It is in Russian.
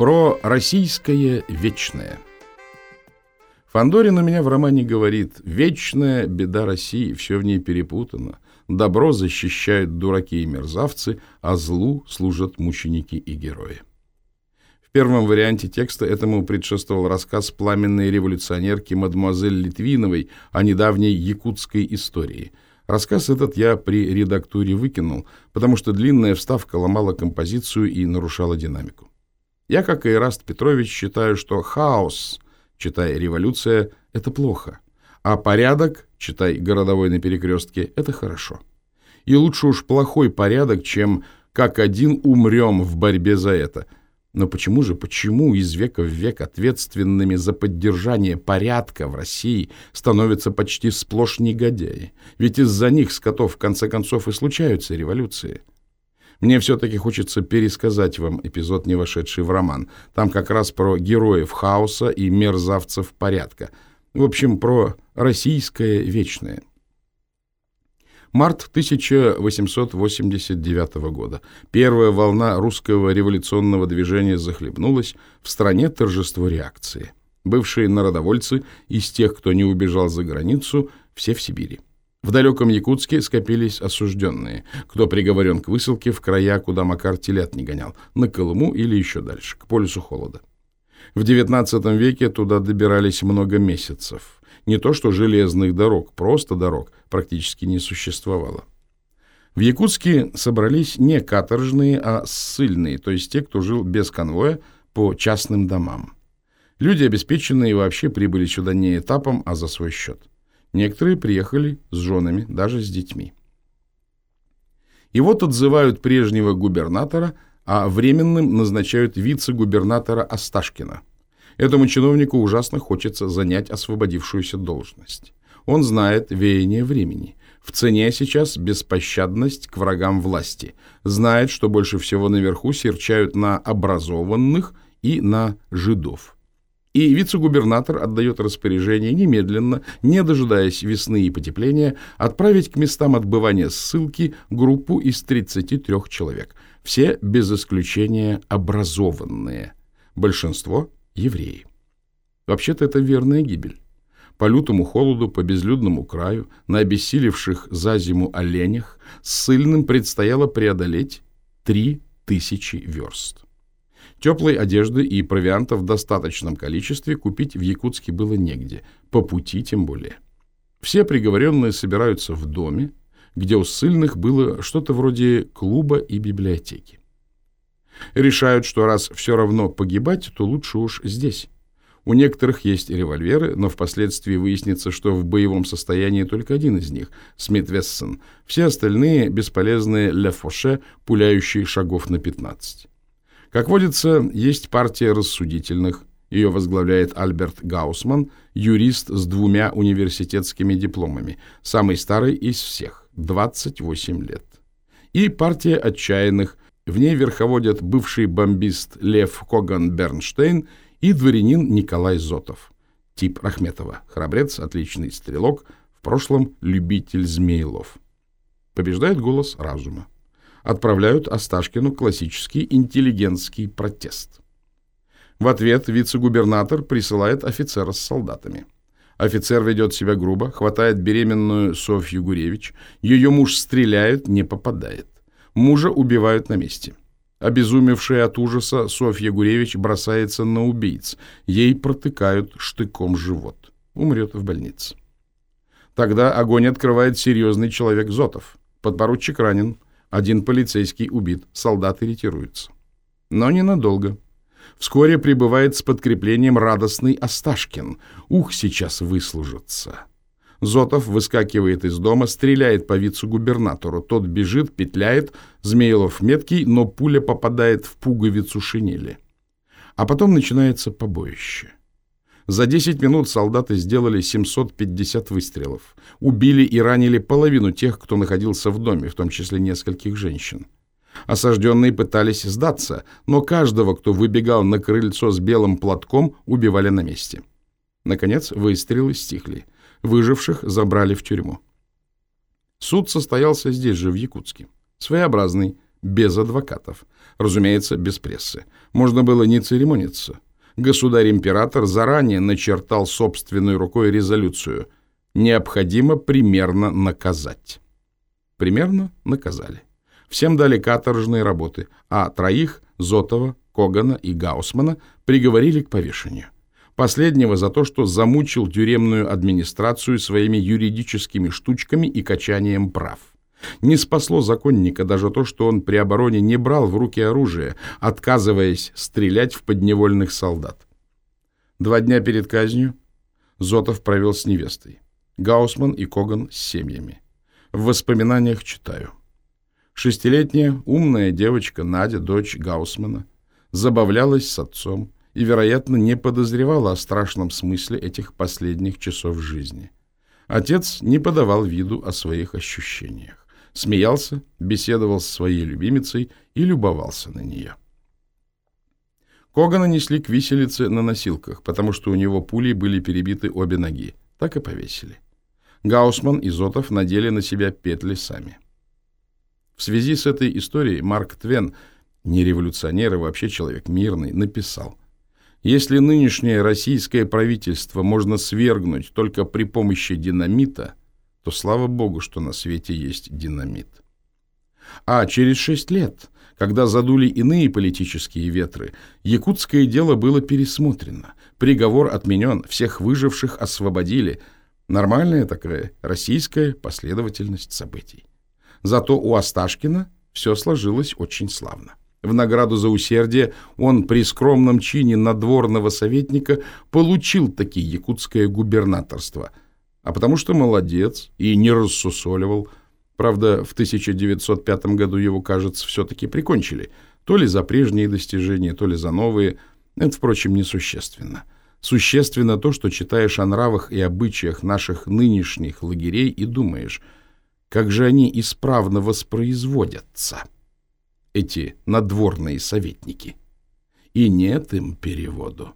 Про российское вечное. Фандорин у меня в романе говорит «Вечная беда России, все в ней перепутано. Добро защищают дураки и мерзавцы, а злу служат мученики и герои». В первом варианте текста этому предшествовал рассказ пламенной революционерки мадемуазель Литвиновой о недавней якутской истории. Рассказ этот я при редактуре выкинул, потому что длинная вставка ломала композицию и нарушала динамику. Я, как и Ираст Петрович, считаю, что хаос, читай революция, это плохо, а порядок, читай городовой на перекрестке, это хорошо. И лучше уж плохой порядок, чем как один умрем в борьбе за это. Но почему же, почему из века в век ответственными за поддержание порядка в России становятся почти сплошь негодяи? Ведь из-за них, скотов, в конце концов, и случаются революции. Мне все-таки хочется пересказать вам эпизод, не вошедший в роман. Там как раз про героев хаоса и мерзавцев порядка. В общем, про российское вечное. Март 1889 года. Первая волна русского революционного движения захлебнулась. В стране торжество реакции. Бывшие народовольцы из тех, кто не убежал за границу, все в Сибири. В далеком Якутске скопились осужденные, кто приговорен к высылке в края, куда Макар телят не гонял, на Колыму или еще дальше, к полюсу холода. В XIX веке туда добирались много месяцев. Не то что железных дорог, просто дорог практически не существовало. В Якутске собрались не каторжные, а ссыльные, то есть те, кто жил без конвоя по частным домам. Люди обеспеченные вообще прибыли сюда не этапом, а за свой счет. Некоторые приехали с женами, даже с детьми. И вот отзывают прежнего губернатора, а временным назначают вице-губернатора Осташкина. Этому чиновнику ужасно хочется занять освободившуюся должность. Он знает веяние времени. В цене сейчас беспощадность к врагам власти. Знает, что больше всего наверху серчают на образованных и на жидов. И вице-губернатор отдает распоряжение немедленно, не дожидаясь весны и потепления, отправить к местам отбывания ссылки группу из 33 человек. Все, без исключения, образованные. Большинство – евреи. Вообще-то это верная гибель. По лютому холоду, по безлюдному краю, на обессилевших за зиму оленях, ссыльным предстояло преодолеть три тысячи верст. Теплой одежды и провианта в достаточном количестве купить в Якутске было негде, по пути тем более. Все приговоренные собираются в доме, где у ссыльных было что-то вроде клуба и библиотеки. Решают, что раз все равно погибать, то лучше уж здесь. У некоторых есть револьверы, но впоследствии выяснится, что в боевом состоянии только один из них – Смит Вессон. Все остальные – бесполезные Ле Фоше, пуляющие шагов на 15. Как водится, есть партия рассудительных. Ее возглавляет Альберт Гаусман, юрист с двумя университетскими дипломами, самый старый из всех, 28 лет. И партия отчаянных. В ней верховодят бывший бомбист Лев Коган Бернштейн и дворянин Николай Зотов. Тип Рахметова. Храбрец, отличный стрелок, в прошлом любитель змеелов. Побеждает голос разума отправляют Осташкину классический интеллигентский протест. В ответ вице-губернатор присылает офицера с солдатами. Офицер ведет себя грубо, хватает беременную Софью Гуревич, ее муж стреляет, не попадает. Мужа убивают на месте. Обезумевшая от ужаса Софья Гуревич бросается на убийц. Ей протыкают штыком живот. Умрет в больнице. Тогда огонь открывает серьезный человек Зотов. Подпоручик ранен. Один полицейский убит, солдаты ретируются. Но ненадолго. Вскоре прибывает с подкреплением радостный Осташкин. Ух, сейчас выслужится. Зотов выскакивает из дома, стреляет по вице-губернатору. Тот бежит, петляет, Змеилов меткий, но пуля попадает в пуговицу шинели. А потом начинается побоище. За 10 минут солдаты сделали 750 выстрелов. Убили и ранили половину тех, кто находился в доме, в том числе нескольких женщин. Осажденные пытались сдаться, но каждого, кто выбегал на крыльцо с белым платком, убивали на месте. Наконец, выстрелы стихли. Выживших забрали в тюрьму. Суд состоялся здесь же, в Якутске. Своеобразный, без адвокатов. Разумеется, без прессы. Можно было не церемониться. Государь-император заранее начертал собственной рукой резолюцию. Необходимо примерно наказать. Примерно наказали. Всем дали каторжные работы, а троих, Зотова, Когана и Гаусмана, приговорили к повешению. Последнего за то, что замучил тюремную администрацию своими юридическими штучками и качанием прав. Не спасло законника даже то, что он при обороне не брал в руки оружие, отказываясь стрелять в подневольных солдат. Два дня перед казнью Зотов провел с невестой. Гаусман и Коган с семьями. В воспоминаниях читаю. Шестилетняя умная девочка Надя, дочь Гаусмана, забавлялась с отцом и, вероятно, не подозревала о страшном смысле этих последних часов жизни. Отец не подавал виду о своих ощущениях. Смеялся, беседовал с своей любимицей и любовался на нее. Когана несли к виселице на носилках, потому что у него пулей были перебиты обе ноги. Так и повесили. Гаусман и Зотов надели на себя петли сами. В связи с этой историей Марк Твен, не революционер, а вообще человек мирный, написал «Если нынешнее российское правительство можно свергнуть только при помощи динамита, то слава богу, что на свете есть динамит». А через шесть лет, когда задули иные политические ветры, якутское дело было пересмотрено, приговор отменен, всех выживших освободили. Нормальная такая российская последовательность событий. Зато у Осташкина все сложилось очень славно. В награду за усердие он при скромном чине надворного советника получил таки якутское губернаторство. А потому что молодец и не рассусоливал. Правда, в 1905 году его, кажется, все-таки прикончили. То ли за прежние достижения, то ли за новые. Это, впрочем, несущественно. Существенно то, что читаешь о нравах и обычаях наших нынешних лагерей и думаешь – как же они исправно воспроизводятся, эти надворные советники. И нет им переводу.